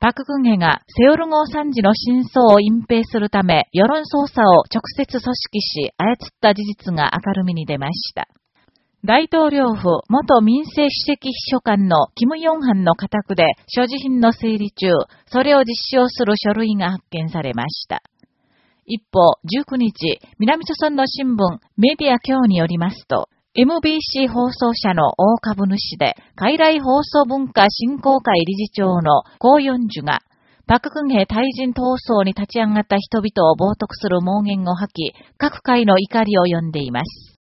パククンヘがセオル号惨事の真相を隠蔽するため世論操作を直接組織し操った事実が明るみに出ました。大統領府元民政主席秘書官のキム・ヨンハンの家宅で所持品の整理中、それを実証する書類が発見されました。一方、19日、南朝村の新聞、メディア今日によりますと、MBC 放送社の大株主で、海来放送文化振興会理事長の高四樹が、パククンヘ対人闘争に立ち上がった人々を冒涜する妄言を吐き、各界の怒りを呼んでいます。